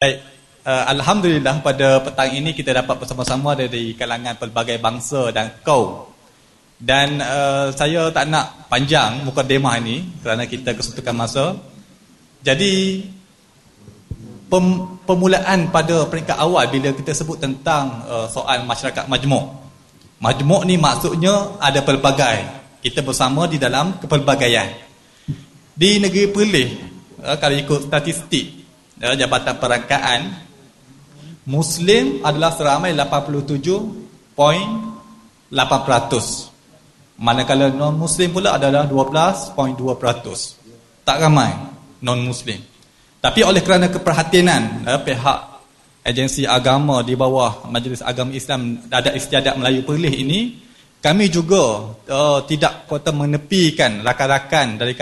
Baik, uh, Alhamdulillah pada petang ini kita dapat bersama-sama dari kalangan pelbagai bangsa dan kaum. Dan uh, saya tak nak panjang muka demah ini kerana kita kesuntukan masa. Jadi pem, pemulaan pada peringkat awal bila kita sebut tentang uh, soal masyarakat majmuk. Majmuk ni maksudnya ada pelbagai. Kita bersama di dalam kepelbagaian. Di negeri Perlis, uh, kalau ikut statistik ya, Jabatan Perangkaan. Muslim adalah seramai 87.8% Manakala non-Muslim pula adalah 12.2% Tak ramai non-Muslim. Tapi oleh kerana keperhatianan ya, Pihak agensi agama di bawah Majlis Agama Islam Adat Istiadat Melayu Perlis ini kami juga uh, tidak kata menepikan rakan-rakan dari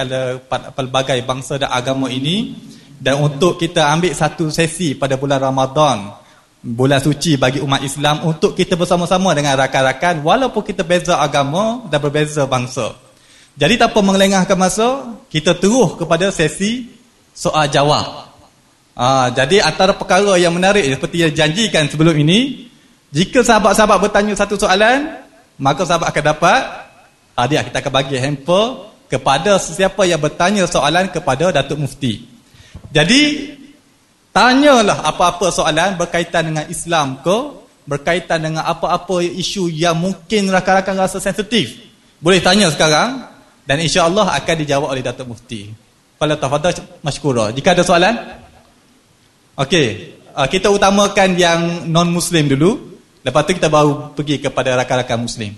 pelbagai bangsa dan agama ini dan untuk kita ambil satu sesi pada bulan Ramadan Bulan suci bagi umat Islam Untuk kita bersama-sama dengan rakan-rakan Walaupun kita beza agama dan berbeza bangsa. Jadi tanpa mengelengahkan masa Kita terus kepada sesi soal jawab. Ha, Jadi antara perkara yang menarik Seperti yang janjikan sebelum ini Jika sahabat-sahabat bertanya satu soalan Maka sahabat akan dapat Hadiah kita akan bagi hamper Kepada sesiapa yang bertanya soalan kepada Datuk Mufti jadi tanyalah apa-apa soalan berkaitan dengan Islam ke, berkaitan dengan apa-apa isu yang mungkin rakan-rakan rasa sensitif. Boleh tanya sekarang dan insya-Allah akan dijawab oleh Datuk Mufti. Fala tafadhal mashkura. Jika ada soalan? Okey, uh, kita utamakan yang non-muslim dulu. Lepas tu kita baru pergi kepada rakan-rakan muslim.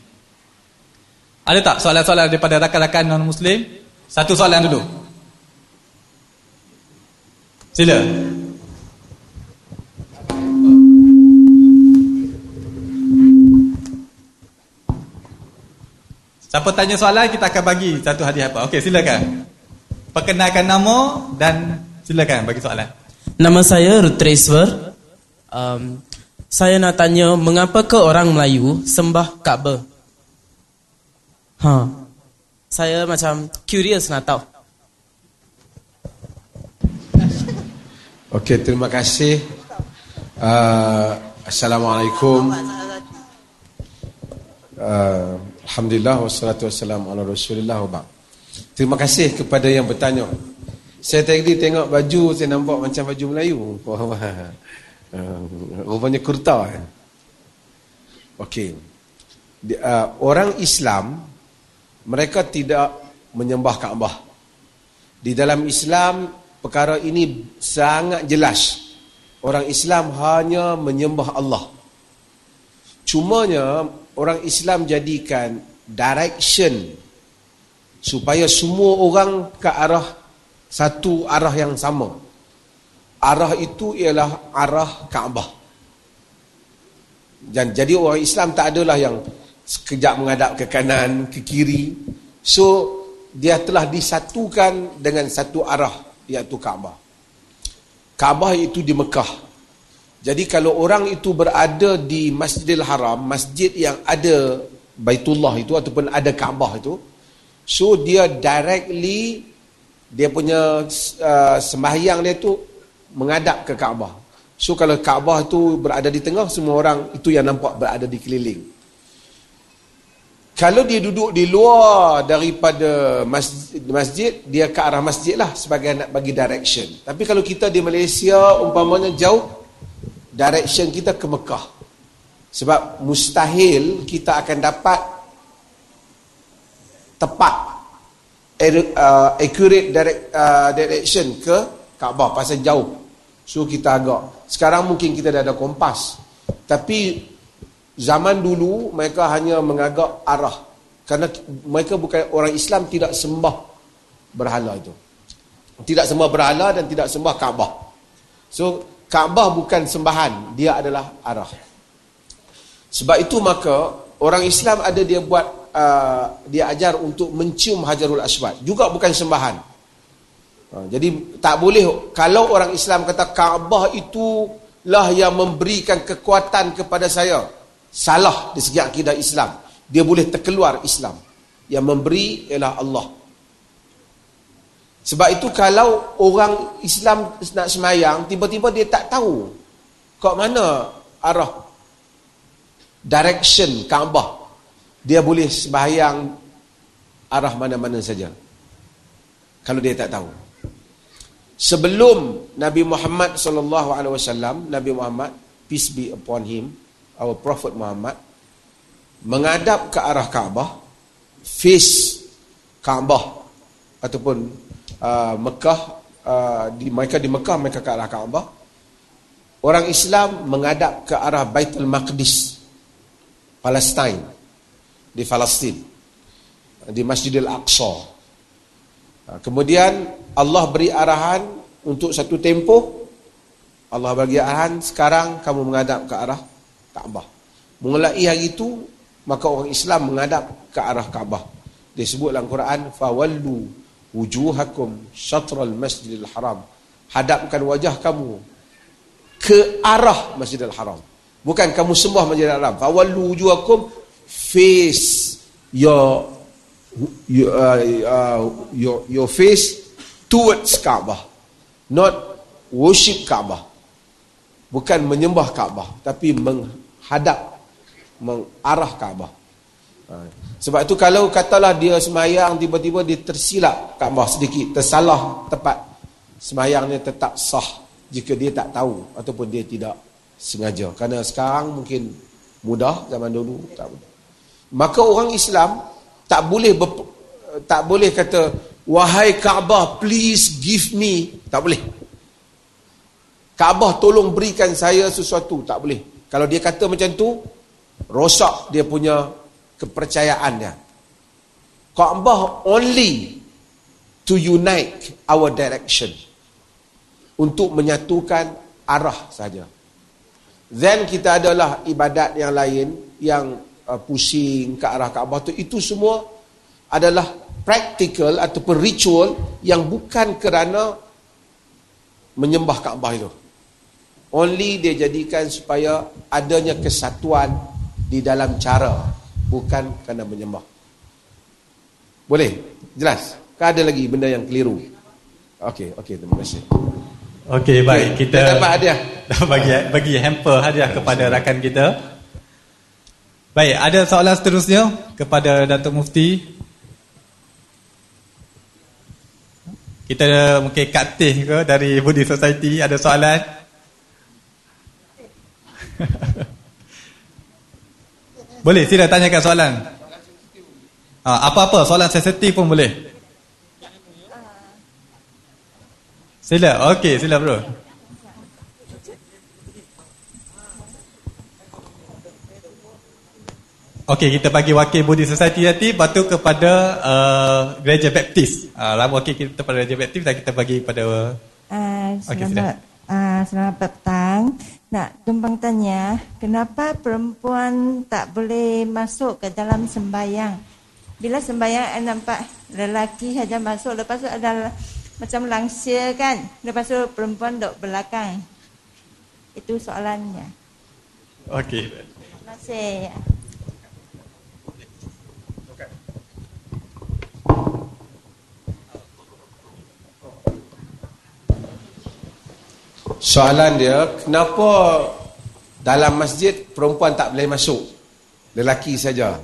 Ada tak soalan-soalan daripada rakan-rakan non-muslim? Satu soalan dulu. Sila. Siapa tanya soalan kita akan bagi satu hadiah apa. Okey, silakan. Perkenalkan nama dan silakan bagi soalan. Nama saya Rutreswer. Um, saya nak tanya mengapa ke orang Melayu sembah Kaabah? Ha. Saya macam curious nak tahu. Okey, terima kasih. Uh, Assalamualaikum. Uh, Alhamdulillah wassalatu wassalamu ala Rasulillah wa Terima kasih kepada yang bertanya. Saya tadi tengok baju saya nampak macam baju Melayu. Uh, rupanya kurta. Eh? Okey. Uh, orang Islam mereka tidak menyembah Kaabah. Di dalam Islam perkara ini sangat jelas. Orang Islam hanya menyembah Allah. Cumanya orang Islam jadikan direction supaya semua orang ke arah satu arah yang sama. Arah itu ialah arah Kaabah. Dan jadi orang Islam tak adalah yang sekejap menghadap ke kanan, ke kiri. So dia telah disatukan dengan satu arah iaitu Kaabah. Kaabah itu di Mekah. Jadi kalau orang itu berada di Masjidil Haram, masjid yang ada Baitullah itu ataupun ada Kaabah itu, so dia directly dia punya uh, sembahyang dia tu menghadap ke Kaabah. So kalau Kaabah itu berada di tengah, semua orang itu yang nampak berada di keliling. Kalau dia duduk di luar daripada masjid, masjid, dia ke arah masjid lah sebagai nak bagi direction. Tapi kalau kita di Malaysia umpamanya jauh, direction kita ke Mekah. Sebab mustahil kita akan dapat tepat uh, accurate direct, uh, direction ke Kaabah pasal jauh. So kita agak. Sekarang mungkin kita dah ada kompas. Tapi Zaman dulu mereka hanya mengagak arah kerana mereka bukan orang Islam tidak sembah berhala itu. Tidak sembah berhala dan tidak sembah Kaabah. So Kaabah bukan sembahan, dia adalah arah. Sebab itu maka orang Islam ada dia buat uh, dia ajar untuk mencium Hajarul Aswad, juga bukan sembahan. Uh, jadi tak boleh kalau orang Islam kata Kaabah itulah yang memberikan kekuatan kepada saya salah di segi akidah Islam. Dia boleh terkeluar Islam. Yang memberi ialah Allah. Sebab itu kalau orang Islam nak semayang, tiba-tiba dia tak tahu kat mana arah direction Kaabah. Dia boleh sembahyang arah mana-mana saja. Kalau dia tak tahu. Sebelum Nabi Muhammad sallallahu alaihi wasallam, Nabi Muhammad peace be upon him, our prophet Muhammad menghadap ke arah Kaabah, face Kaabah ataupun uh, Mekah uh, di mereka di Mekah mereka ke arah Kaabah. Orang Islam menghadap ke arah Baitul Maqdis, Palestine di Palestin di Masjidil Aqsa. Uh, kemudian Allah beri arahan untuk satu tempoh Allah bagi arahan sekarang kamu menghadap ke arah Kaabah. Mulai hari itu maka orang Islam menghadap ke arah Kaabah. Disebut dalam Quran fawallu wujuhakum syatral masjidil haram. Hadapkan wajah kamu ke arah Masjidil Haram. Bukan kamu sembah Masjidil Haram. Fawallu wujuhakum face your your, uh, uh, your your face towards Kaabah. Not worship Kaabah. Bukan menyembah Kaabah, tapi menghadap mengarah Kaabah. Ha. Sebab itu kalau katalah dia semayang tiba-tiba dia tersilap Kaabah sedikit, tersalah tepat. Semayangnya tetap sah jika dia tak tahu ataupun dia tidak sengaja. Kerana sekarang mungkin mudah, zaman dulu tak mudah. Maka orang Islam tak boleh ber, tak boleh kata wahai Kaabah please give me, tak boleh. Kaabah tolong berikan saya sesuatu, tak boleh. Kalau dia kata macam tu, rosak dia punya kepercayaan dia. Kaabah only to unite our direction. Untuk menyatukan arah saja. Then kita adalah ibadat yang lain yang uh, pusing ke arah Kaabah tu itu semua adalah practical ataupun ritual yang bukan kerana menyembah Kaabah itu. Only dia jadikan supaya adanya kesatuan di dalam cara bukan kerana menyembah. Boleh? Jelas? Kan ada lagi benda yang keliru? Okey, okey, terima kasih. Okey, baik. Okay, kita dapat hadiah. Bagi bagi hamper hadiah kepada rakan kita. Baik, ada soalan seterusnya kepada Datuk Mufti. Kita mungkin Kak Teh ke dari Budi Society ada soalan? Boleh, sila tanyakan soalan. Ha, apa-apa, soalan sensitif pun boleh. Sila, okey, sila bro. Okey, kita bagi wakil Budi Society nanti, lepas tu kepada uh, Gereja Baptis. Uh, lama wakil kita pada Gereja Baptis dan kita bagi pada... Uh, Okey, selamat, uh, selamat petang. Nak tumpang tanya, kenapa perempuan tak boleh masuk ke dalam sembahyang? Bila sembahyang eh, nampak lelaki saja masuk, lepas tu ada macam langsir kan? Lepas tu perempuan duduk belakang. Itu soalannya. Okey. Terima kasih. Soalan dia, kenapa dalam masjid perempuan tak boleh masuk? Lelaki saja.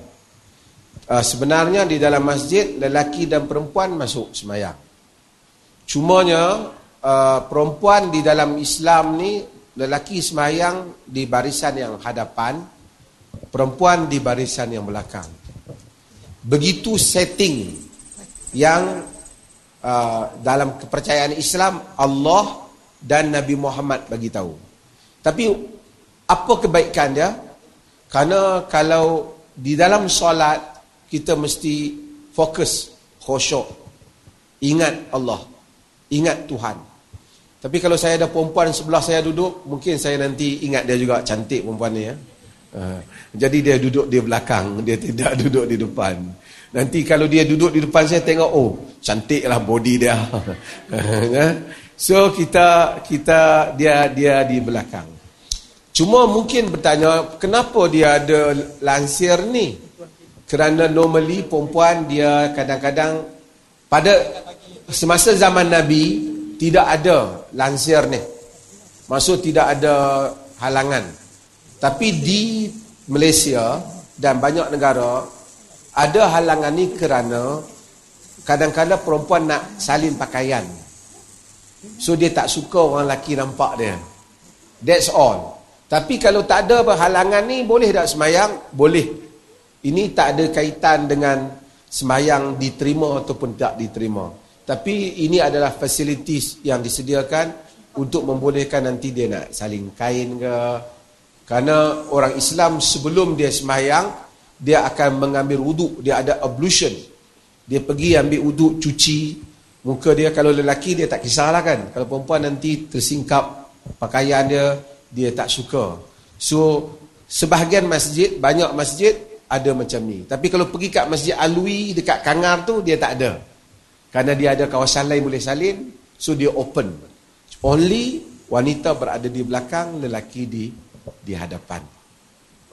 Uh, sebenarnya di dalam masjid lelaki dan perempuan masuk semayang. Cumanya uh, perempuan di dalam Islam ni lelaki semayang di barisan yang hadapan, perempuan di barisan yang belakang. Begitu setting yang uh, dalam kepercayaan Islam Allah dan Nabi Muhammad bagi tahu. Tapi apa kebaikan dia? Karena kalau di dalam solat kita mesti fokus, khusyuk, ingat Allah, ingat Tuhan. Tapi kalau saya ada perempuan sebelah saya duduk, mungkin saya nanti ingat dia juga cantik perempuan ni ya. Uh, jadi dia duduk di belakang, dia tidak duduk di depan. Nanti kalau dia duduk di depan saya tengok, oh cantiklah body dia. So kita kita dia dia di belakang. Cuma mungkin bertanya kenapa dia ada lansir ni? Kerana normally perempuan dia kadang-kadang pada semasa zaman Nabi tidak ada lansir ni. Maksud tidak ada halangan. Tapi di Malaysia dan banyak negara ada halangan ni kerana kadang-kadang perempuan nak salin pakaian. So dia tak suka orang lelaki nampak dia. That's all. Tapi kalau tak ada halangan ni boleh tak semayang? Boleh. Ini tak ada kaitan dengan semayang diterima ataupun tak diterima. Tapi ini adalah facilities yang disediakan untuk membolehkan nanti dia nak saling kain ke. Karena orang Islam sebelum dia semayang, dia akan mengambil wuduk. Dia ada ablution. Dia pergi ambil wuduk, cuci. Muka dia kalau lelaki dia tak kisahlah kan. Kalau perempuan nanti tersingkap pakaian dia, dia tak suka. So, sebahagian masjid, banyak masjid ada macam ni. Tapi kalau pergi kat masjid Alwi dekat Kangar tu, dia tak ada. Karena dia ada kawasan lain boleh salin, so dia open. Only wanita berada di belakang, lelaki di di hadapan.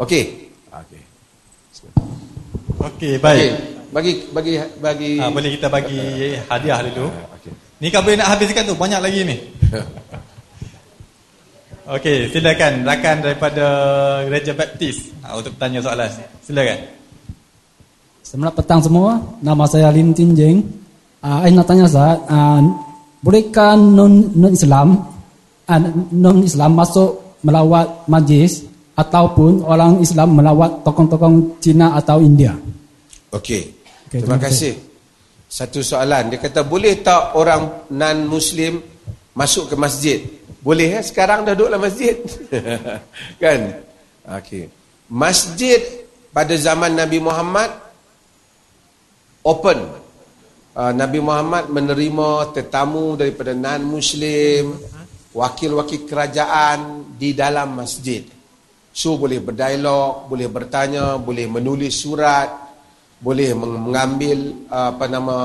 Okey. Okey. Okey, baik. Okay. Bagi bagi bagi ha, boleh kita bagi hadiah dulu. Okey. Ni kan boleh nak habiskan tu, banyak lagi ni. Okey, silakan rakan daripada Gereja Baptis ha, untuk bertanya soalan. Silakan. Selamat petang semua. Nama saya Lim Tin Jing. Uh, saya nak tanya Ustaz, uh, bolehkah non-Islam uh, non-Islam masuk melawat majlis ataupun orang Islam melawat tokoh-tokoh Cina atau India? Okey. Okay, terima, terima kasih. Satu soalan, dia kata boleh tak orang non-Muslim masuk ke masjid? Boleh eh? Sekarang dah duduk dalam masjid. kan? Okey. Masjid pada zaman Nabi Muhammad open uh, Nabi Muhammad menerima tetamu daripada non-Muslim, wakil-wakil kerajaan di dalam masjid. So boleh berdialog, boleh bertanya, boleh menulis surat, boleh mengambil uh, apa nama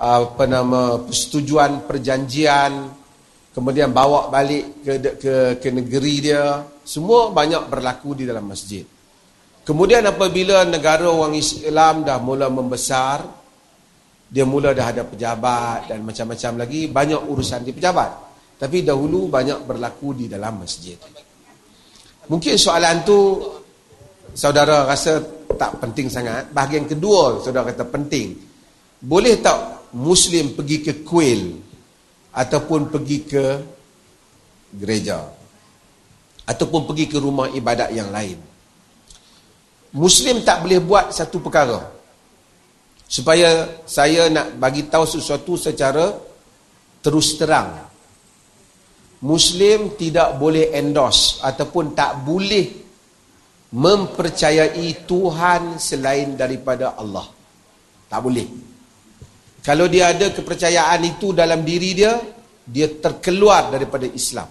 uh, apa nama persetujuan perjanjian, kemudian bawa balik ke ke ke negeri dia. Semua banyak berlaku di dalam masjid. Kemudian apabila negara orang Islam dah mula membesar, dia mula dah ada pejabat dan macam-macam lagi banyak urusan di pejabat tapi dahulu banyak berlaku di dalam masjid mungkin soalan tu saudara rasa tak penting sangat. Bahagian kedua saudara kata penting. Boleh tak muslim pergi ke kuil ataupun pergi ke gereja? Ataupun pergi ke rumah ibadat yang lain? Muslim tak boleh buat satu perkara. Supaya saya nak bagi tahu sesuatu secara terus terang. Muslim tidak boleh endorse ataupun tak boleh mempercayai Tuhan selain daripada Allah tak boleh kalau dia ada kepercayaan itu dalam diri dia dia terkeluar daripada Islam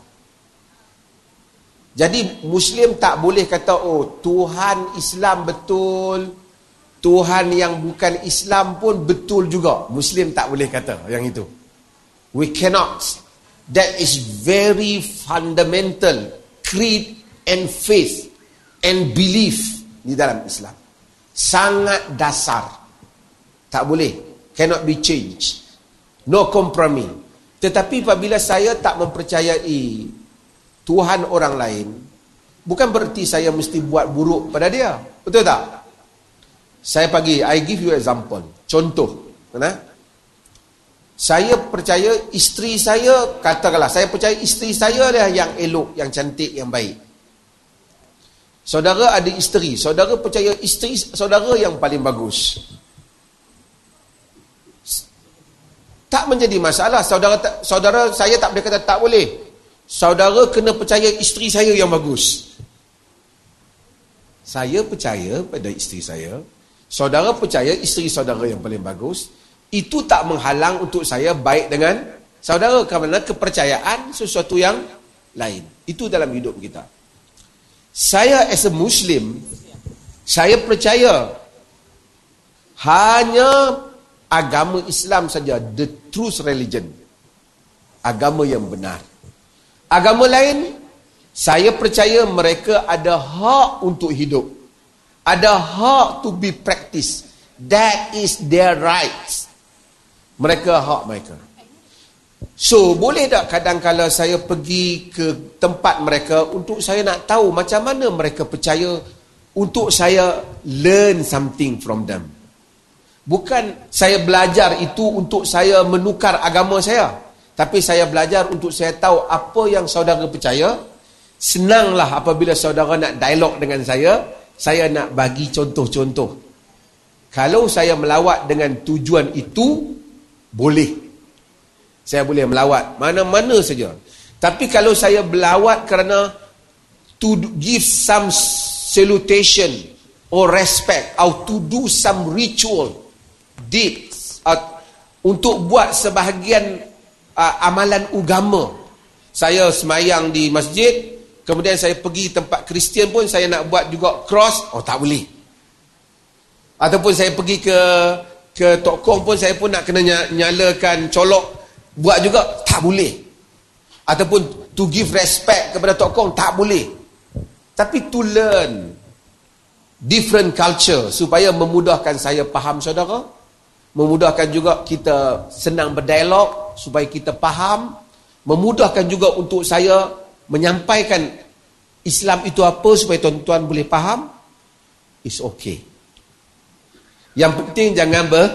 jadi muslim tak boleh kata oh Tuhan Islam betul Tuhan yang bukan Islam pun betul juga. Muslim tak boleh kata yang itu. We cannot. That is very fundamental creed and faith and belief di dalam Islam. Sangat dasar. Tak boleh. Cannot be changed. No compromise. Tetapi apabila saya tak mempercayai Tuhan orang lain, bukan berarti saya mesti buat buruk pada dia. Betul tak? Saya bagi, I give you example. Contoh. Mana? Saya percaya isteri saya, katakanlah, saya percaya isteri saya lah yang elok, yang cantik, yang baik. Saudara ada isteri, saudara percaya isteri saudara yang paling bagus. Tak menjadi masalah. Saudara saudara saya tak boleh kata tak boleh. Saudara kena percaya isteri saya yang bagus. Saya percaya pada isteri saya, Saudara percaya isteri saudara yang paling bagus, itu tak menghalang untuk saya baik dengan saudara kerana kepercayaan sesuatu yang lain. Itu dalam hidup kita. Saya as a Muslim, saya percaya hanya agama Islam saja, the truth religion. Agama yang benar. Agama lain, saya percaya mereka ada hak untuk hidup ada hak to be practiced. That is their rights. Mereka hak mereka. So, boleh tak kadang-kala saya pergi ke tempat mereka untuk saya nak tahu macam mana mereka percaya untuk saya learn something from them. Bukan saya belajar itu untuk saya menukar agama saya. Tapi saya belajar untuk saya tahu apa yang saudara percaya. Senanglah apabila saudara nak dialog dengan saya. Saya nak bagi contoh-contoh. Kalau saya melawat dengan tujuan itu, boleh. Saya boleh melawat mana-mana saja. Tapi kalau saya melawat kerana to give some salutation or respect or to do some ritual deeds uh, untuk buat sebahagian uh, amalan agama. Saya semayang di masjid, kemudian saya pergi tempat Kristian pun saya nak buat juga cross, oh tak boleh. Ataupun saya pergi ke ke tokong pun saya pun nak kena nyalakan colok, buat juga tak boleh. Ataupun to give respect kepada tokong tak boleh. Tapi to learn different culture supaya memudahkan saya faham saudara, memudahkan juga kita senang berdialog supaya kita faham memudahkan juga untuk saya menyampaikan Islam itu apa supaya tuan-tuan boleh faham is okay yang penting jangan ber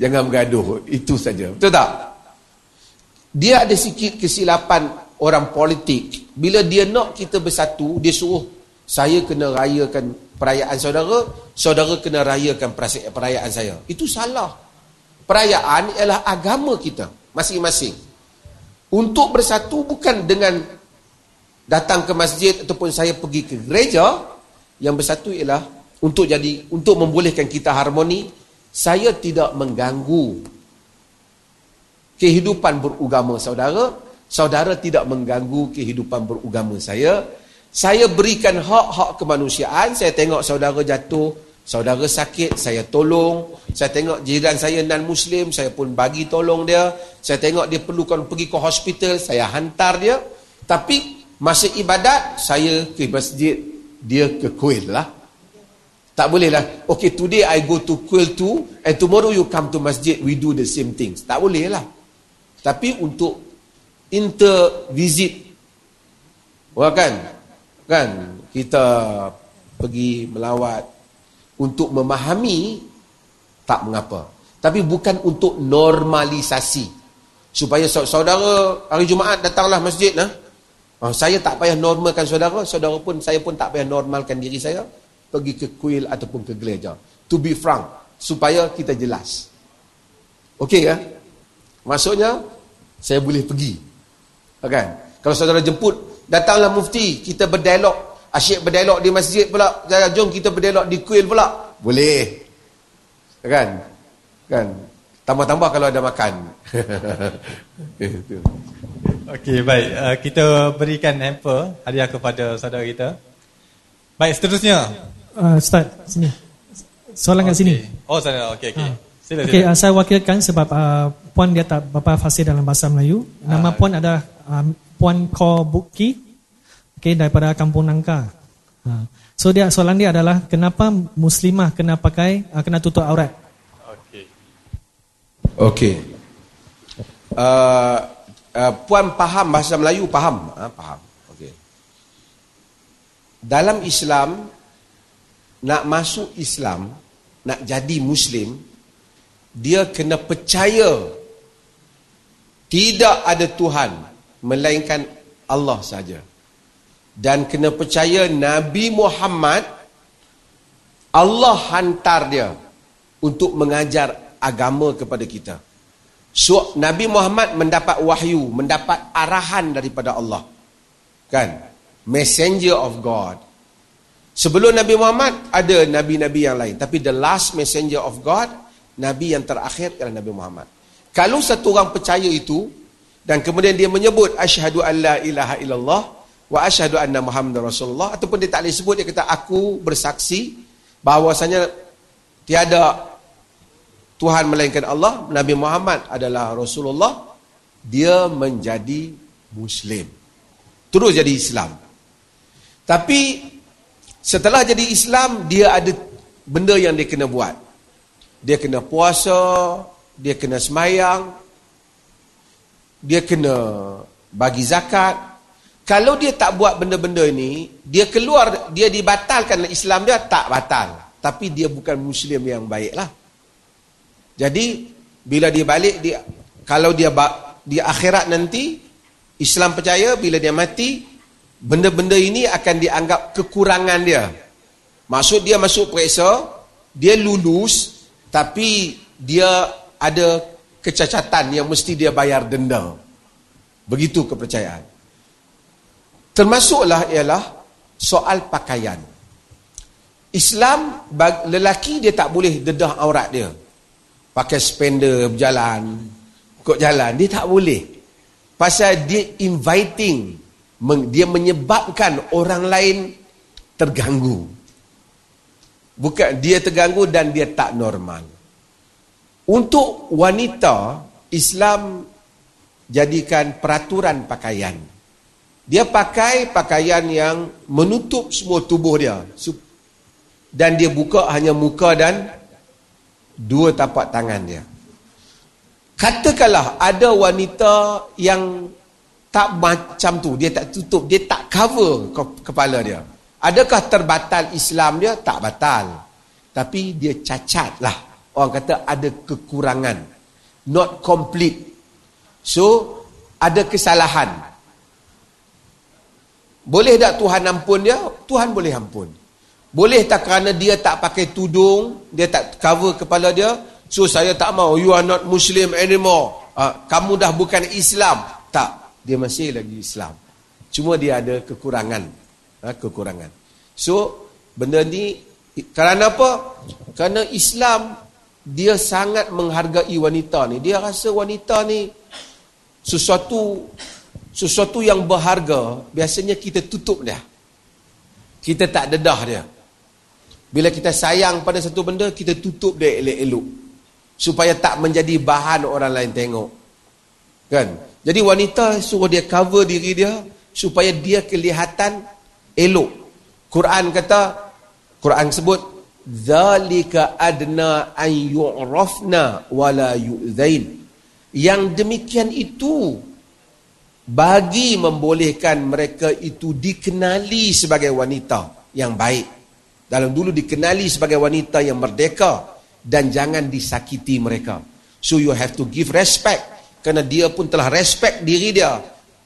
jangan bergaduh itu saja betul tak dia ada sikit kesilapan orang politik bila dia nak kita bersatu dia suruh saya kena rayakan perayaan saudara, saudara kena rayakan perayaan saya. Itu salah. Perayaan ialah agama kita masing-masing. Untuk bersatu bukan dengan datang ke masjid ataupun saya pergi ke gereja, yang bersatu ialah untuk jadi untuk membolehkan kita harmoni, saya tidak mengganggu kehidupan berugama saudara, saudara tidak mengganggu kehidupan berugama saya, saya berikan hak-hak kemanusiaan. Saya tengok saudara jatuh, saudara sakit, saya tolong. Saya tengok jiran saya non-Muslim, saya pun bagi tolong dia. Saya tengok dia perlukan pergi ke hospital, saya hantar dia. Tapi masa ibadat, saya ke masjid, dia ke kuil lah. Tak boleh lah. Okay, today I go to kuil too, and tomorrow you come to masjid, we do the same things. Tak boleh lah. Tapi untuk inter-visit, wah kan, kan? Kita pergi melawat. Untuk memahami tak mengapa. Tapi bukan untuk normalisasi. Supaya saudara hari Jumaat datanglah masjid nah. Oh, saya tak payah normalkan saudara saudara pun saya pun tak payah normalkan diri saya pergi ke kuil ataupun ke gereja to be frank supaya kita jelas okey ya maksudnya saya boleh pergi kan kalau saudara jemput Datanglah mufti, kita berdialog. Asyik berdialog di masjid pula. Jom kita berdialog di kuil pula. Boleh. Kan? Kan? Tambah-tambah kalau ada makan. Okey, baik. Uh, kita berikan hamper hadiah kepada saudara kita. Baik, seterusnya. Uh, Ustaz, sini. Soalan okay. kat sini. Oh, sana. Okey, okey. Ha. Sila, okay, Uh, saya wakilkan sebab uh, puan dia tak berapa fasih dalam bahasa Melayu. Nama uh. puan adalah um, Puan Ko Bukki okay, daripada Kampung Nangka. Ha. So dia soalan dia adalah kenapa muslimah kena pakai uh, kena tutup aurat? Okey. Okey. Uh, uh, puan faham bahasa Melayu faham? Ha, faham. Okey. Dalam Islam nak masuk Islam, nak jadi muslim, dia kena percaya tidak ada Tuhan melainkan Allah saja. Dan kena percaya Nabi Muhammad Allah hantar dia untuk mengajar agama kepada kita. So Nabi Muhammad mendapat wahyu, mendapat arahan daripada Allah. Kan? Messenger of God. Sebelum Nabi Muhammad ada nabi-nabi yang lain, tapi the last messenger of God, nabi yang terakhir adalah Nabi Muhammad. Kalau satu orang percaya itu, dan kemudian dia menyebut asyhadu alla ilaha illallah wa asyhadu anna muhammadar rasulullah ataupun dia tak boleh sebut dia kata aku bersaksi bahawasanya tiada Tuhan melainkan Allah Nabi Muhammad adalah Rasulullah dia menjadi Muslim. Terus jadi Islam. Tapi setelah jadi Islam dia ada benda yang dia kena buat dia kena puasa dia kena semayang, dia kena bagi zakat. Kalau dia tak buat benda-benda ini, dia keluar, dia dibatalkan Islam dia, tak batal. Tapi dia bukan Muslim yang baik lah. Jadi, bila dia balik, dia kalau dia di akhirat nanti, Islam percaya bila dia mati, benda-benda ini akan dianggap kekurangan dia. Maksud dia masuk periksa, dia lulus, tapi dia ada kecacatan yang mesti dia bayar denda. Begitu kepercayaan. Termasuklah ialah soal pakaian. Islam lelaki dia tak boleh dedah aurat dia. Pakai spender berjalan, kok jalan dia tak boleh. Pasal dia inviting, dia menyebabkan orang lain terganggu. Bukan dia terganggu dan dia tak normal. Untuk wanita, Islam jadikan peraturan pakaian. Dia pakai pakaian yang menutup semua tubuh dia. Dan dia buka hanya muka dan dua tapak tangan dia. Katakanlah ada wanita yang tak macam tu, dia tak tutup, dia tak cover kepala dia. Adakah terbatal Islam dia? Tak batal. Tapi dia cacat lah. Orang kata ada kekurangan. Not complete. So, ada kesalahan. Boleh tak Tuhan ampun dia? Tuhan boleh ampun. Boleh tak kerana dia tak pakai tudung, dia tak cover kepala dia, so saya tak mau, you are not Muslim anymore. Uh, kamu dah bukan Islam. Tak, dia masih lagi Islam. Cuma dia ada kekurangan. Uh, kekurangan. So, benda ni, kerana apa? Kerana Islam, dia sangat menghargai wanita ni. Dia rasa wanita ni, sesuatu sesuatu yang berharga biasanya kita tutup dia kita tak dedah dia bila kita sayang pada satu benda kita tutup dia elok-elok supaya tak menjadi bahan orang lain tengok kan jadi wanita suruh dia cover diri dia supaya dia kelihatan elok Quran kata Quran sebut zalika adna an yu'rafna wala yu'zain yang demikian itu bagi membolehkan mereka itu dikenali sebagai wanita yang baik. Dalam dulu dikenali sebagai wanita yang merdeka dan jangan disakiti mereka. So you have to give respect kerana dia pun telah respect diri dia,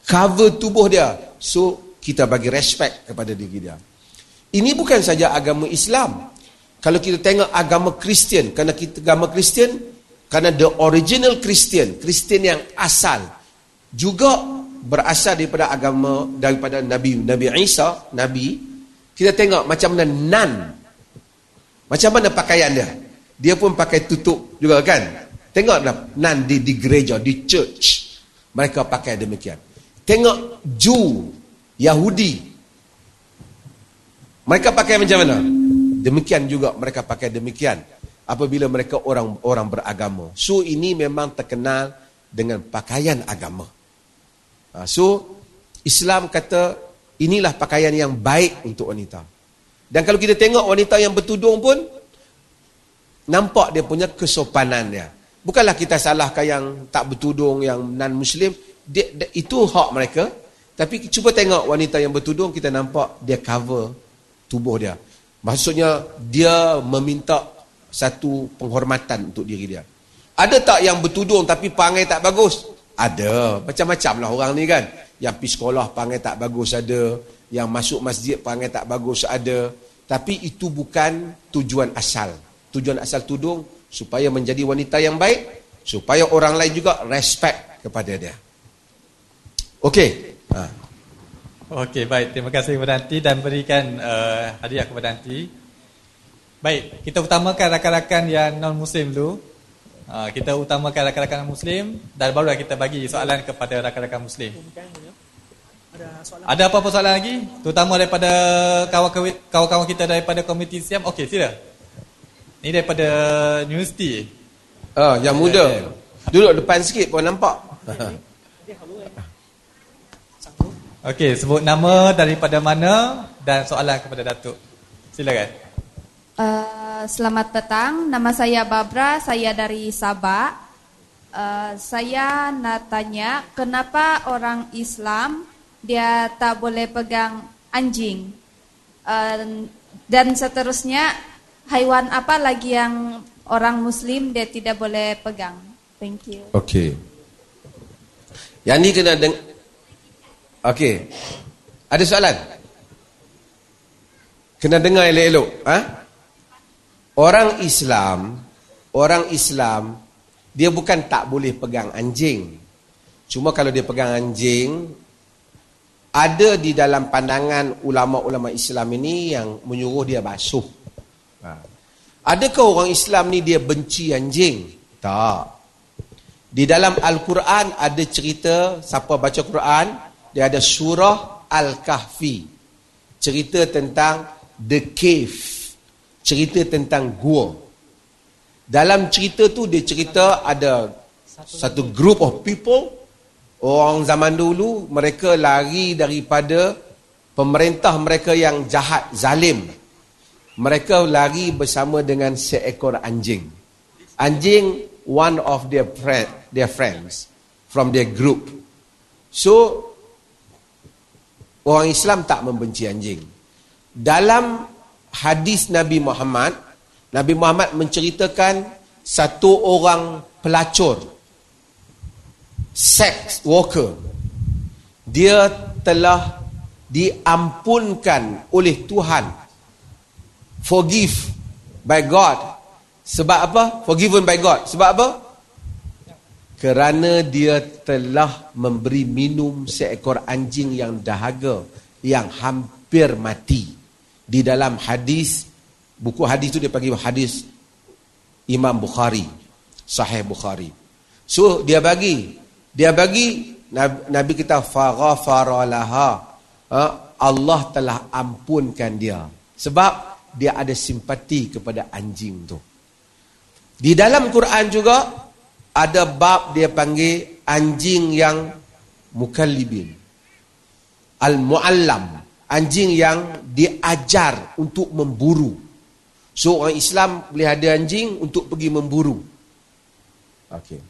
cover tubuh dia. So kita bagi respect kepada diri dia. Ini bukan saja agama Islam. Kalau kita tengok agama Kristian, kerana kita agama Kristian Karena the original Christian, Christian yang asal juga berasal daripada agama daripada Nabi Nabi Isa, Nabi. Kita tengok macam mana nan. Macam mana pakaian dia? Dia pun pakai tutup juga kan? Tengoklah nan di gereja, di church. Mereka pakai demikian. Tengok Jew, Yahudi. Mereka pakai macam mana? Demikian juga mereka pakai demikian apabila mereka orang-orang beragama. So ini memang terkenal dengan pakaian agama. Ha, so Islam kata inilah pakaian yang baik untuk wanita. Dan kalau kita tengok wanita yang bertudung pun nampak dia punya kesopanan dia. Bukanlah kita salahkan yang tak bertudung yang non muslim, dia, dia, itu hak mereka. Tapi cuba tengok wanita yang bertudung kita nampak dia cover tubuh dia. Maksudnya dia meminta satu penghormatan untuk diri dia. Ada tak yang bertudung tapi pangai tak bagus? Ada. Macam-macam lah orang ni kan. Yang pergi sekolah pangai tak bagus ada. Yang masuk masjid pangai tak bagus ada. Tapi itu bukan tujuan asal. Tujuan asal tudung supaya menjadi wanita yang baik. Supaya orang lain juga respect kepada dia. Okey. Ha. Okey, baik. Terima kasih kepada Nanti dan berikan uh, hadiah kepada Nanti. Baik, kita utamakan rakan-rakan yang non-Muslim dulu. Uh, kita utamakan rakan-rakan non-Muslim dan baru kita bagi soalan kepada rakan-rakan Muslim. Ada apa-apa soalan lagi? Terutama daripada kawan-kawan kita daripada komiti Siam. Okey, sila. Ini daripada universiti. Ah, yang muda. Duduk depan sikit pun nampak. Okey, sebut nama daripada mana dan soalan kepada Datuk. Silakan. Uh, selamat petang, nama saya Babra, saya dari Sabah. Uh, saya nak tanya kenapa orang Islam dia tak boleh pegang anjing uh, dan seterusnya haiwan apa lagi yang orang Muslim dia tidak boleh pegang. Thank you. Okey. Yang ni kena deng. Okey. Ada soalan? Kena dengar elok-elok, ha? Orang Islam, orang Islam dia bukan tak boleh pegang anjing. Cuma kalau dia pegang anjing, ada di dalam pandangan ulama-ulama Islam ini yang menyuruh dia basuh. Ha. Adakah orang Islam ni dia benci anjing? Tak. Di dalam Al-Quran ada cerita, siapa baca Quran, dia ada surah Al-Kahfi. Cerita tentang The Cave. Cerita tentang gua. Dalam cerita tu dia cerita ada satu group of people orang zaman dulu mereka lari daripada pemerintah mereka yang jahat zalim. Mereka lari bersama dengan seekor anjing. Anjing one of their friend, their friends from their group. So orang Islam tak membenci anjing. Dalam hadis Nabi Muhammad Nabi Muhammad menceritakan satu orang pelacur sex worker dia telah diampunkan oleh Tuhan forgive by God sebab apa forgiven by God sebab apa kerana dia telah memberi minum seekor anjing yang dahaga yang hampir mati di dalam hadis Buku hadis tu dia panggil hadis Imam Bukhari. Sahih Bukhari. So dia bagi. Dia bagi Nabi kita faghafara laha. Ha? Allah telah ampunkan dia. Sebab dia ada simpati kepada anjing tu. Di dalam Quran juga ada bab dia panggil anjing yang mukallibin. Al-muallam. Anjing yang diajar untuk memburu. So orang Islam boleh ada anjing untuk pergi memburu. Okey.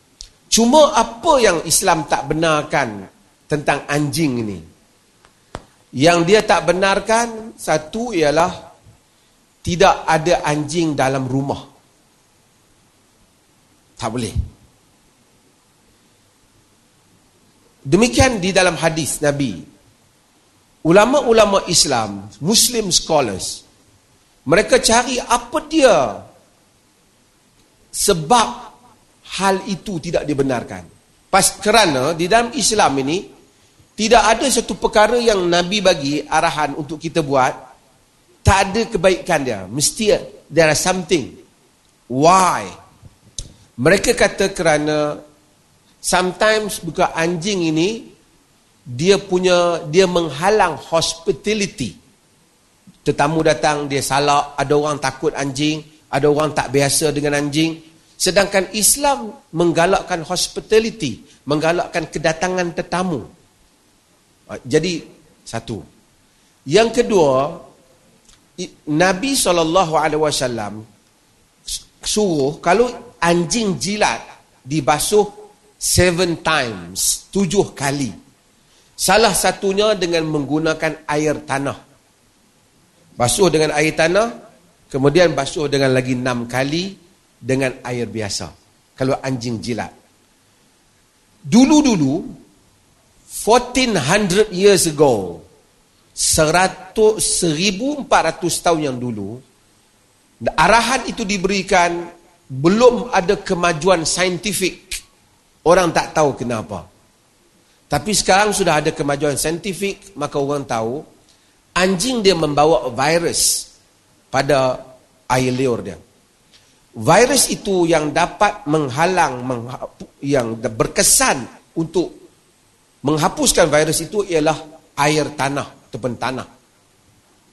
Cuma apa yang Islam tak benarkan tentang anjing ini? Yang dia tak benarkan satu ialah tidak ada anjing dalam rumah. Tak boleh. Demikian di dalam hadis Nabi. Ulama-ulama Islam, Muslim scholars, mereka cari apa dia sebab hal itu tidak dibenarkan. Pas kerana di dalam Islam ini tidak ada satu perkara yang Nabi bagi arahan untuk kita buat tak ada kebaikan dia. Mesti there is something. Why? Mereka kata kerana sometimes bukan anjing ini dia punya dia menghalang hospitality tetamu datang dia salak, ada orang takut anjing, ada orang tak biasa dengan anjing. Sedangkan Islam menggalakkan hospitality, menggalakkan kedatangan tetamu. Ah, jadi satu. Yang kedua, Nabi SAW suruh kalau anjing jilat dibasuh seven times, tujuh kali. Salah satunya dengan menggunakan air tanah. Basuh dengan air tanah, kemudian basuh dengan lagi enam kali dengan air biasa. Kalau anjing jilat. Dulu-dulu, 1400 years ago, 100, 1400 tahun yang dulu, arahan itu diberikan, belum ada kemajuan saintifik. Orang tak tahu kenapa. Tapi sekarang sudah ada kemajuan saintifik, maka orang tahu, anjing dia membawa virus pada air liur dia. Virus itu yang dapat menghalang, yang berkesan untuk menghapuskan virus itu ialah air tanah ataupun tanah.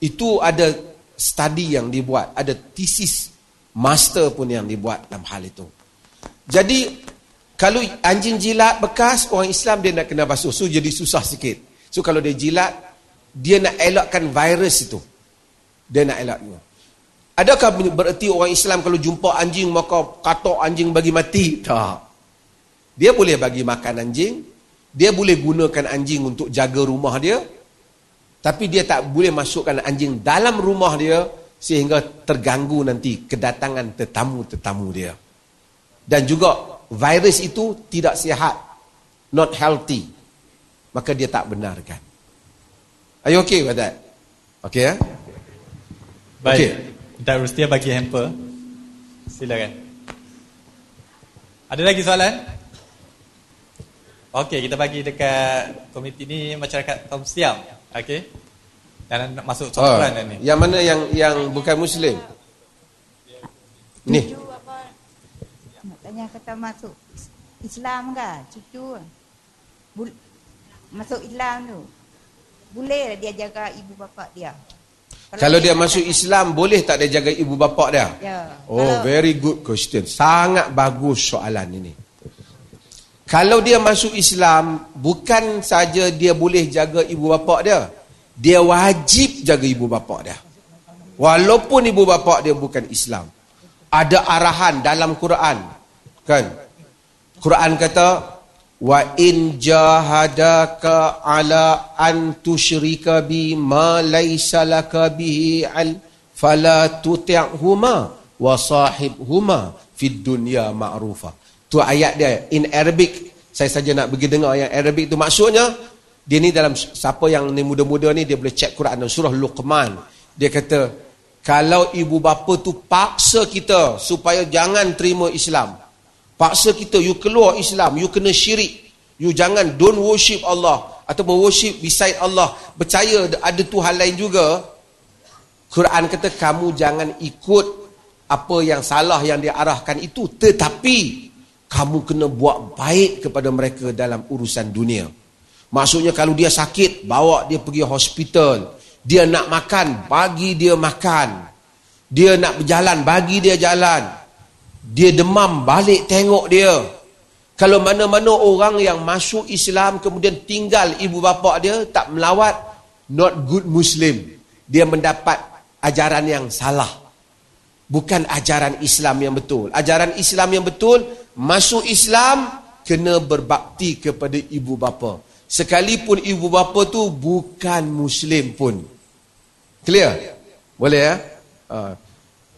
Itu ada studi yang dibuat, ada thesis master pun yang dibuat dalam hal itu. Jadi, kalau anjing jilat bekas, orang Islam dia nak kena basuh. So, jadi susah sikit. So, kalau dia jilat, dia nak elakkan virus itu. Dia nak elaknya. Adakah bererti orang Islam kalau jumpa anjing maka katok anjing bagi mati? Tak. Dia boleh bagi makan anjing, dia boleh gunakan anjing untuk jaga rumah dia, tapi dia tak boleh masukkan anjing dalam rumah dia sehingga terganggu nanti kedatangan tetamu-tetamu dia. Dan juga virus itu tidak sihat, not healthy. Maka dia tak benarkan. Are you okay with that? Okay ya? Baik. Okey. Minta Rustia bagi hamper. Silakan. Ada lagi soalan? Okey, kita bagi dekat komiti ni masyarakat kaum Siam. Okey. Dan nak masuk Oh, soalan dah ni. yang mana yang yang bukan Muslim? Ni. Cucu apa? Nak tanya kata masuk Islam ke? Cucu. Bul- masuk Islam tu. Boleh dia jaga ibu bapa dia? Kalau dia masuk Islam, boleh tak dia jaga ibu bapa dia? Ya. Oh, Kalau- very good question. Sangat bagus soalan ini. Kalau dia masuk Islam, bukan saja dia boleh jaga ibu bapa dia. Dia wajib jaga ibu bapa dia. Walaupun ibu bapa dia bukan Islam. Ada arahan dalam Quran. Kan? Quran kata, Wa in jahadaka ala an tusyrika bi ma laysa laka bihi al fala tuti'huma wa sahibhuma fid dunya ma'rufa. Tu ayat dia in Arabic. Saya saja nak pergi dengar yang Arabic tu maksudnya dia ni dalam siapa yang ni muda-muda ni dia boleh check Quran surah Luqman. Dia kata kalau ibu bapa tu paksa kita supaya jangan terima Islam. Paksa kita you keluar Islam, you kena syirik. You jangan don't worship Allah ataupun worship beside Allah. Percaya ada Tuhan lain juga. Quran kata kamu jangan ikut apa yang salah yang dia arahkan itu tetapi kamu kena buat baik kepada mereka dalam urusan dunia. Maksudnya kalau dia sakit, bawa dia pergi hospital. Dia nak makan, bagi dia makan. Dia nak berjalan, bagi dia jalan. Dia demam, balik tengok dia. Kalau mana-mana orang yang masuk Islam kemudian tinggal ibu bapa dia tak melawat, not good Muslim. Dia mendapat ajaran yang salah. Bukan ajaran Islam yang betul. Ajaran Islam yang betul, masuk Islam, kena berbakti kepada ibu bapa. Sekalipun ibu bapa tu bukan Muslim pun. Clear? Boleh ya? Uh,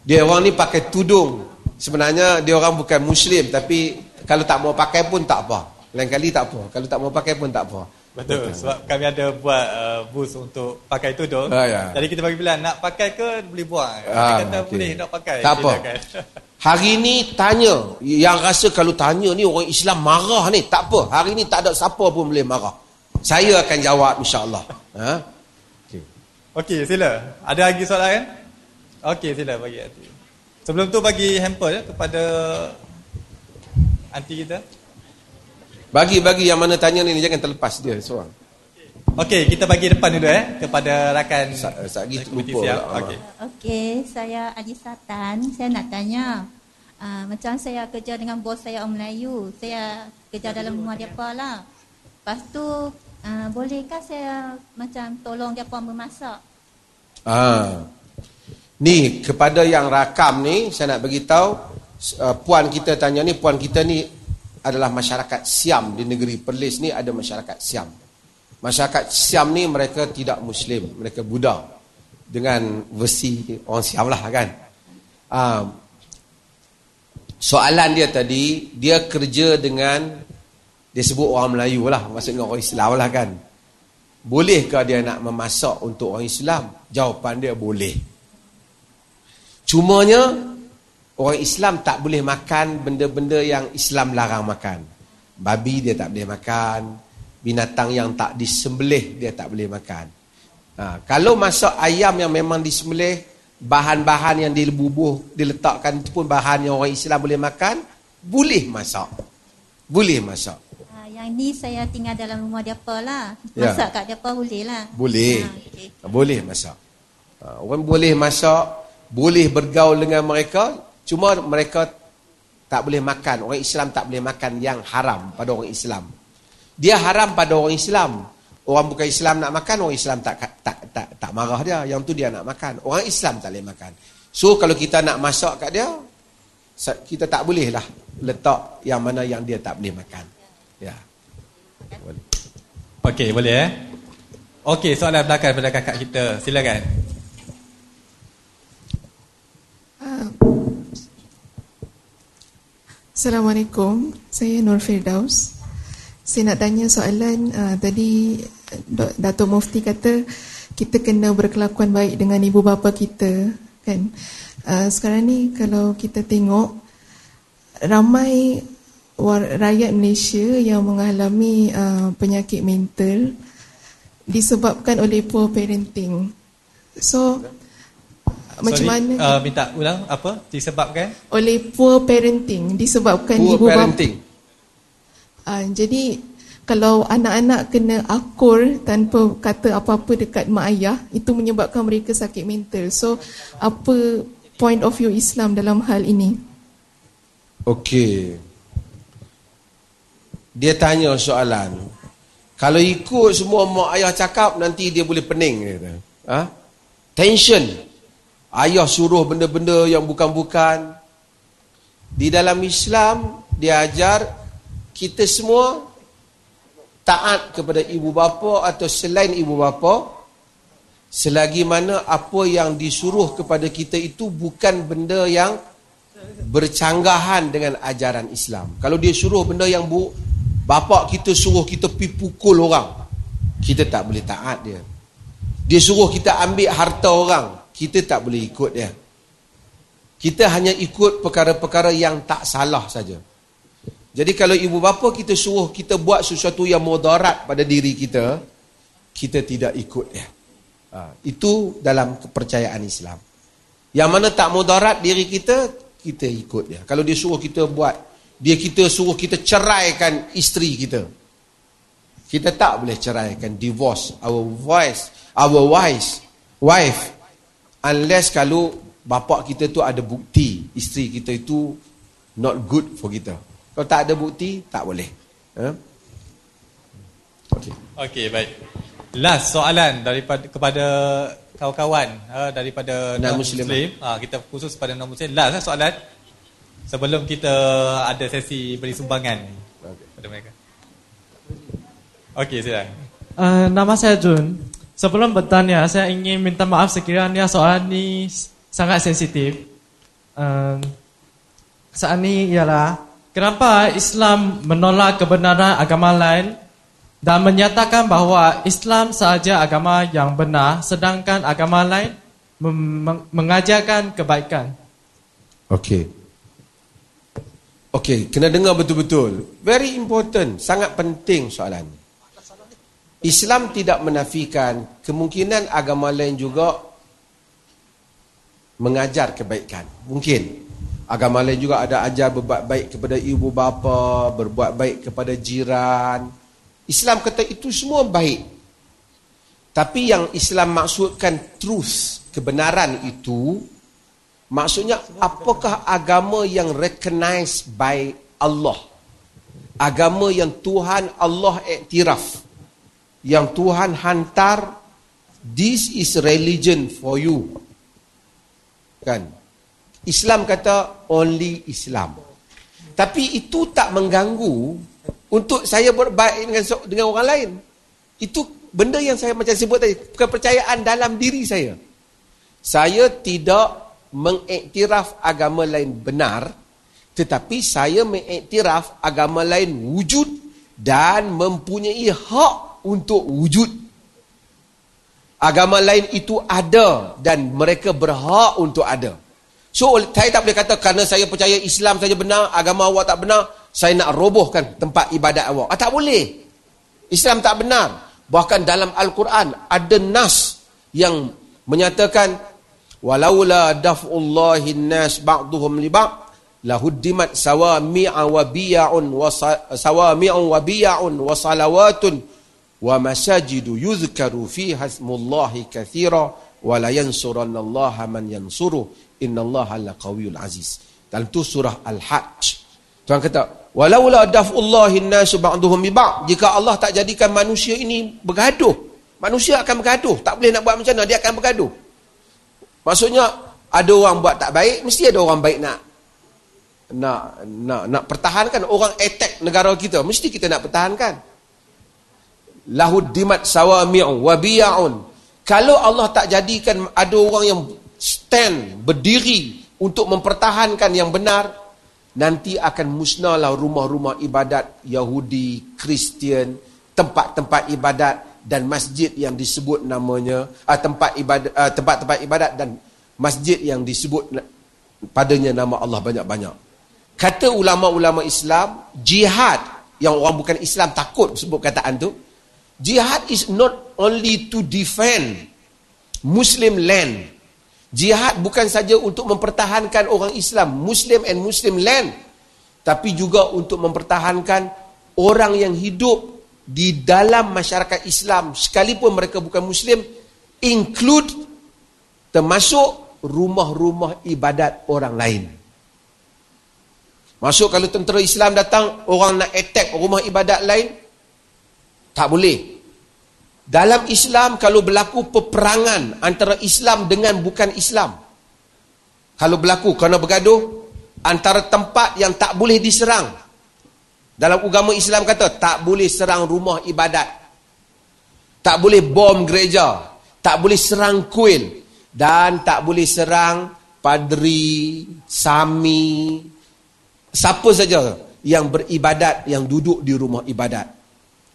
dia orang ni pakai tudung. Sebenarnya dia orang bukan Muslim tapi kalau tak mau pakai pun tak apa. Lain kali tak apa. Kalau tak mau pakai pun tak apa. Betul. Sebab kami ada buat uh, booth untuk pakai tudung. Ah, ya. Jadi kita bagi pilihan nak pakai ke boleh buang. Ah, Dia kata okey. boleh nak pakai. Tak apa. Hari ni tanya. Yang rasa kalau tanya ni orang Islam marah ni. Tak apa. Hari ni tak ada siapa pun boleh marah. Saya akan jawab insyaAllah. Ha? Okey, sila. Ada lagi soalan? Okey, sila bagi Aunty. Sebelum tu bagi hamper ya kepada anti kita. Bagi-bagi yang mana tanya ni jangan terlepas dia seorang. Okey, kita bagi depan dulu eh kepada rakan Sa- Sagi komiti lupa. Okey. Okey, saya Aji Satan. Saya nak tanya, uh, macam saya kerja dengan bos saya orang Melayu. Saya kerja dalam rumah dia lah. Lepas tu, uh, bolehkah saya macam tolong dia memasak? Ah. Ni kepada yang rakam ni saya nak bagi tahu uh, puan kita tanya ni puan kita ni adalah masyarakat Siam di negeri Perlis ni ada masyarakat Siam. Masyarakat Siam ni mereka tidak muslim, mereka Buddha dengan versi orang Siam lah kan. Ah. Soalan dia tadi dia kerja dengan dia sebut orang Melayu lah maksudnya orang Islam lah kan. Bolehkah dia nak memasak untuk orang Islam? Jawapan dia boleh. Cumanya orang Islam tak boleh makan benda-benda yang Islam larang makan. Babi dia tak boleh makan, binatang yang tak disembelih dia tak boleh makan. Ha, kalau masak ayam yang memang disembelih, bahan-bahan yang dilebubuh, diletakkan itu pun bahan yang orang Islam boleh makan, boleh masak. Boleh masak. Uh, yang ni saya tinggal dalam rumah dia lah. Ya. Masak kat dia boleh lah. Boleh. Ah, okey. Boleh masak. Ha, Orang boleh masak, boleh bergaul dengan mereka, cuma mereka tak boleh makan. Orang Islam tak boleh makan yang haram pada orang Islam. Dia haram pada orang Islam. Orang bukan Islam nak makan, orang Islam tak tak tak tak marah dia. Yang tu dia nak makan. Orang Islam tak boleh makan. So kalau kita nak masak kat dia, kita tak boleh lah letak yang mana yang dia tak boleh makan. Ya. Boleh. Okey, boleh eh? Okey, soalan belakang daripada kakak kita. Silakan. Assalamualaikum, saya Nur Firdaus. Saya nak tanya soalan uh, tadi Datuk Mufti kata kita kena berkelakuan baik dengan ibu bapa kita, kan? Uh, sekarang ni kalau kita tengok ramai war- rakyat Malaysia yang mengalami uh, penyakit mental disebabkan oleh poor parenting. So macam Sorry, mana Uh, minta ulang apa? Disebabkan? oleh poor parenting disebabkan Poor ibu bapa. Uh, jadi kalau anak-anak kena akur tanpa kata apa-apa dekat mak ayah itu menyebabkan mereka sakit mental. So apa point of view Islam dalam hal ini? Okey. Dia tanya soalan. Kalau ikut semua mak ayah cakap nanti dia boleh pening dia kata. Ha? Tension. Ayah suruh benda-benda yang bukan-bukan. Di dalam Islam dia ajar kita semua taat kepada ibu bapa atau selain ibu bapa selagi mana apa yang disuruh kepada kita itu bukan benda yang bercanggahan dengan ajaran Islam. Kalau dia suruh benda yang bu, bapak kita suruh kita pi pukul orang, kita tak boleh taat dia. Dia suruh kita ambil harta orang, kita tak boleh ikut dia. Kita hanya ikut perkara-perkara yang tak salah saja. Jadi kalau ibu bapa kita suruh kita buat sesuatu yang mudarat pada diri kita, kita tidak ikut dia. Ha, itu dalam kepercayaan Islam. Yang mana tak mudarat diri kita, kita ikut dia. Kalau dia suruh kita buat, dia kita suruh kita ceraikan isteri kita. Kita tak boleh ceraikan divorce our wives, our wives, wife unless kalau bapak kita tu ada bukti isteri kita itu not good for kita. Kalau tak ada bukti, tak boleh. Ha? Okay. Okey, baik. Last soalan daripada kepada kawan-kawan uh, daripada Non-Muslim. non-Muslim. Ha, kita khusus pada non-Muslim. Last eh, soalan sebelum kita ada sesi beri sumbangan Okay. pada mereka. Okey, silakan. Uh, nama saya Jun. Sebelum bertanya, saya ingin minta maaf sekiranya soalan ini sangat sensitif. Um, soalan ini ialah, kenapa Islam menolak kebenaran agama lain dan menyatakan bahawa Islam sahaja agama yang benar sedangkan agama lain mengajarkan kebaikan? Okey. Okey, kena dengar betul-betul. Very important, sangat penting soalan. Islam tidak menafikan kemungkinan agama lain juga mengajar kebaikan. Mungkin. Agama lain juga ada ajar berbuat baik kepada ibu bapa, berbuat baik kepada jiran. Islam kata itu semua baik. Tapi yang Islam maksudkan truth, kebenaran itu maksudnya apakah agama yang recognized by Allah? Agama yang Tuhan Allah iktiraf. Yang Tuhan hantar this is religion for you. Kan? Islam kata only Islam. Tapi itu tak mengganggu untuk saya berbaik dengan dengan orang lain. Itu benda yang saya macam sebut tadi, kepercayaan dalam diri saya. Saya tidak mengiktiraf agama lain benar, tetapi saya mengiktiraf agama lain wujud dan mempunyai hak untuk wujud. Agama lain itu ada dan mereka berhak untuk ada. So saya tak boleh kata kerana saya percaya Islam saja benar, agama awak tak benar, saya nak robohkan tempat ibadat awak. Ah, tak boleh. Islam tak benar. Bahkan dalam Al-Quran ada nas yang menyatakan walaula daf'ullahi nas ba'duhum li ba'd lahuddimat sawami'a wa biya'un wa sa- sawami'un wa biya'un wa salawatun wa masajidu yuzkaru fiha ismullahi kathira wa la yansurannallaha man yansuru innallaha laqawiyyul aziz. Dalam tu surah Al-Hajj. Tuhan kata, walaula daf'ullahi nasu ba'duhum bi ba'd, jika Allah tak jadikan manusia ini bergaduh, manusia akan bergaduh. Tak boleh nak buat macam mana, dia akan bergaduh. Maksudnya ada orang buat tak baik, mesti ada orang baik nak nak nak nak pertahankan orang attack negara kita, mesti kita nak pertahankan. Lahud dimat sawami'u wa biya'un. Kalau Allah tak jadikan ada orang yang stand, berdiri untuk mempertahankan yang benar, nanti akan musnahlah rumah-rumah ibadat Yahudi, Kristian, tempat-tempat ibadat dan masjid yang disebut namanya uh, tempat ibadat uh, tempat-tempat ibadat dan masjid yang disebut padanya nama Allah banyak-banyak. Kata ulama-ulama Islam, jihad yang orang bukan Islam takut sebut kataan tu, jihad is not only to defend Muslim land. Jihad bukan saja untuk mempertahankan orang Islam, Muslim and Muslim land, tapi juga untuk mempertahankan orang yang hidup di dalam masyarakat Islam sekalipun mereka bukan Muslim, include termasuk rumah-rumah ibadat orang lain. Masuk kalau tentera Islam datang, orang nak attack rumah ibadat lain, tak boleh. Dalam Islam, kalau berlaku peperangan antara Islam dengan bukan Islam, kalau berlaku kerana bergaduh, antara tempat yang tak boleh diserang, dalam agama Islam kata, tak boleh serang rumah ibadat, tak boleh bom gereja, tak boleh serang kuil, dan tak boleh serang padri, sami, siapa saja yang beribadat yang duduk di rumah ibadat.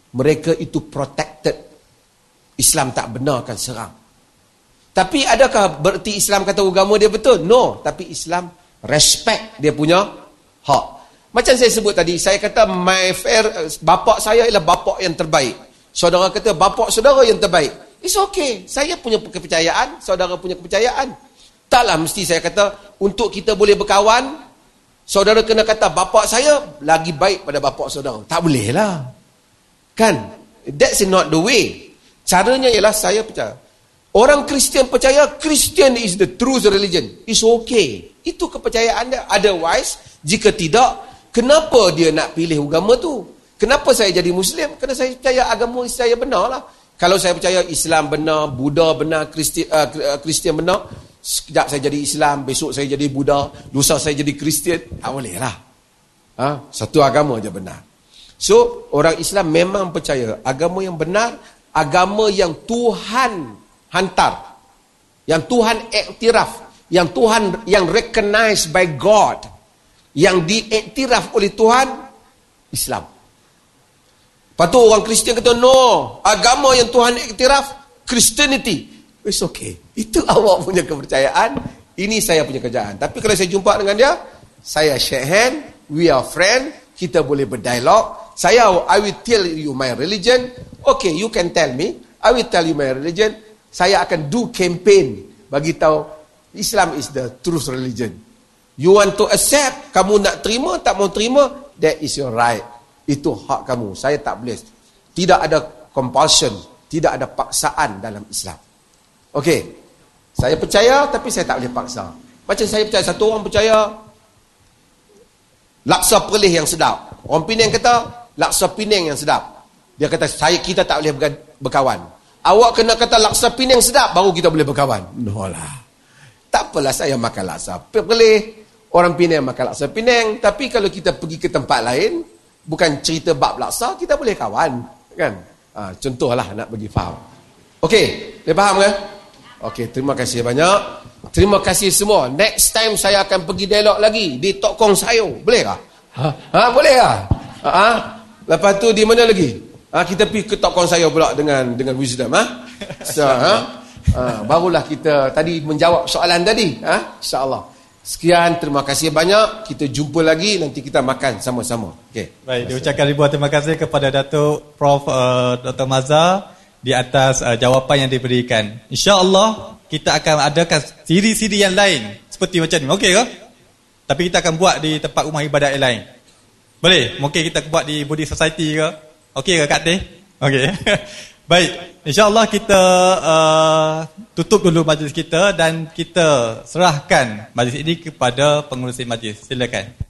Mereka itu protected Islam tak benarkan serang tapi adakah berarti Islam kata agama dia betul no tapi Islam respect dia punya hak macam saya sebut tadi saya kata my fair bapak saya ialah bapak yang terbaik saudara kata bapak saudara yang terbaik it's okay saya punya kepercayaan saudara punya kepercayaan taklah mesti saya kata untuk kita boleh berkawan Saudara kena kata bapak saya lagi baik pada bapak saudara. Tak boleh lah. Kan? That's not the way. Caranya ialah saya percaya. Orang Kristian percaya Kristian is the true religion. It's okay. Itu kepercayaan dia. Otherwise, jika tidak, kenapa dia nak pilih agama tu? Kenapa saya jadi Muslim? Kerana saya percaya agama saya benar lah. Kalau saya percaya Islam benar, Buddha benar, Kristian, uh, Kristian benar, sekejap saya jadi Islam, besok saya jadi Buddha, lusa saya jadi Kristian, tak boleh lah. Ha? Satu agama je benar. So, orang Islam memang percaya agama yang benar, agama yang Tuhan hantar. Yang Tuhan iktiraf, yang Tuhan yang recognized by God, yang diiktiraf oleh Tuhan, Islam. Lepas tu orang Kristian kata, no, agama yang Tuhan iktiraf, Christianity. It's okay. Itu awak punya kepercayaan. Ini saya punya kerjaan. Tapi kalau saya jumpa dengan dia, saya shake hand, we are friend, kita boleh berdialog. Saya, I will tell you my religion. Okay, you can tell me. I will tell you my religion. Saya akan do campaign bagi tahu Islam is the truth religion. You want to accept, kamu nak terima, tak mau terima, that is your right. Itu hak kamu. Saya tak boleh. Tidak ada compulsion, tidak ada paksaan dalam Islam. Okey. Saya percaya tapi saya tak boleh paksa. Macam saya percaya satu orang percaya laksa perlih yang sedap. Orang Penang kata laksa Penang yang sedap. Dia kata saya kita tak boleh berkawan. Awak kena kata laksa Penang sedap baru kita boleh berkawan. No lah. Tak apalah saya makan laksa perlih. Orang Penang makan laksa Penang, tapi kalau kita pergi ke tempat lain bukan cerita bab laksa kita boleh kawan, kan? Ha, contohlah nak bagi faham. Okey, dia faham ke? Okey, terima kasih banyak. Terima kasih semua. Next time saya akan pergi dialog lagi di Tokong Sayur. Boleh kah? Ha, ha boleh kah? Ha, ha? Lepas tu di mana lagi? Ha, kita pergi ke Tokong Sayur pula dengan dengan wisdom ha? So, ha? ha? barulah kita tadi menjawab soalan tadi, ha? Insya-Allah. Sekian, terima kasih banyak. Kita jumpa lagi nanti kita makan sama-sama. Okey. Baik, diucapkan ribuan terima kasih kepada Datuk Prof uh, Dr. Mazhar di atas uh, jawapan yang diberikan. InsyaAllah kita akan adakan siri-siri yang lain seperti macam ni. Okey ke? Tapi kita akan buat di tempat rumah ibadat yang lain. Boleh? Mungkin kita buat di Budi Society ke? Okey ke Kak Teh? Okey. Baik. InsyaAllah kita uh, tutup dulu majlis kita dan kita serahkan majlis ini kepada pengurusi majlis. Silakan.